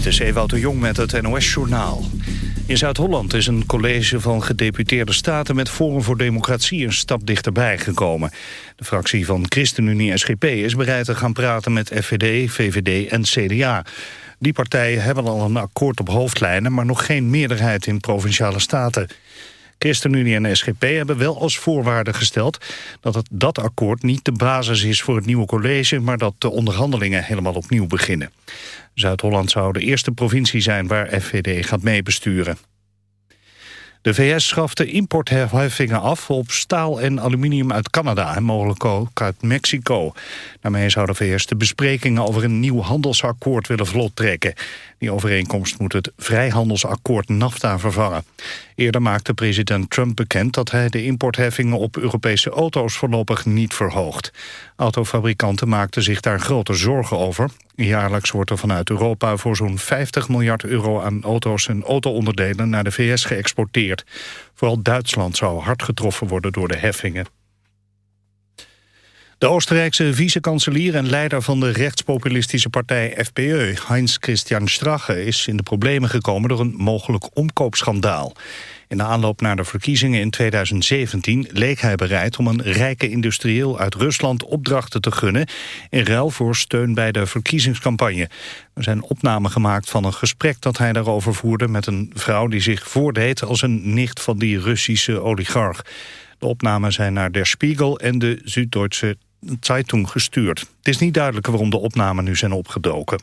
Dit is Ewout de Jong met het NOS-journaal. In Zuid-Holland is een college van gedeputeerde staten... met Forum voor Democratie een stap dichterbij gekomen. De fractie van ChristenUnie SGP is bereid te gaan praten met FVD, VVD en CDA. Die partijen hebben al een akkoord op hoofdlijnen... maar nog geen meerderheid in Provinciale Staten. ChristenUnie en SGP hebben wel als voorwaarde gesteld... dat het, dat akkoord niet de basis is voor het nieuwe college... maar dat de onderhandelingen helemaal opnieuw beginnen. Zuid-Holland zou de eerste provincie zijn waar FVD gaat meebesturen. De VS schaft de importheffingen af op staal en aluminium uit Canada en mogelijk ook uit Mexico. Daarmee zou de VS de besprekingen over een nieuw handelsakkoord willen vlot trekken. Die overeenkomst moet het vrijhandelsakkoord NAFTA vervangen. Eerder maakte president Trump bekend dat hij de importheffingen op Europese auto's voorlopig niet verhoogt. Autofabrikanten maakten zich daar grote zorgen over. Jaarlijks wordt er vanuit Europa voor zo'n 50 miljard euro aan auto's en auto-onderdelen naar de VS geëxporteerd. Vooral Duitsland zou hard getroffen worden door de heffingen. De Oostenrijkse vice-kanselier en leider van de rechtspopulistische partij FPE, Heinz Christian Strache, is in de problemen gekomen door een mogelijk omkoopschandaal. In de aanloop naar de verkiezingen in 2017 leek hij bereid om een rijke industrieel uit Rusland opdrachten te gunnen in ruil voor steun bij de verkiezingscampagne. Er zijn opnamen gemaakt van een gesprek dat hij daarover voerde met een vrouw die zich voordeed als een nicht van die Russische oligarch. De opnamen zijn naar Der Spiegel en de Zuid-Duitse Zeitung gestuurd. Het is niet duidelijk waarom de opnamen nu zijn opgedoken.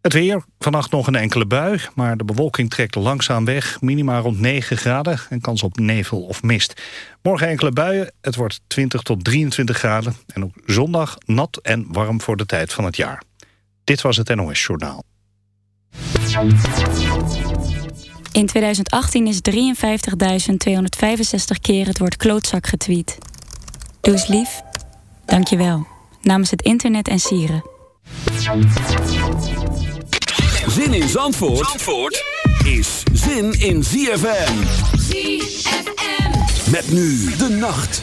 Het weer, vannacht nog een enkele bui, maar de bewolking trekt langzaam weg. Minima rond 9 graden en kans op nevel of mist. Morgen enkele buien, het wordt 20 tot 23 graden. En ook zondag nat en warm voor de tijd van het jaar. Dit was het NOS Journaal. In 2018 is 53.265 keer het woord klootzak getweet. Doe eens lief. Dank je wel. Namens het internet en sieren. Zin in Zandvoort, Zandvoort is zin in ZFM. ZFM. Met nu de nacht.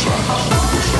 Shut up.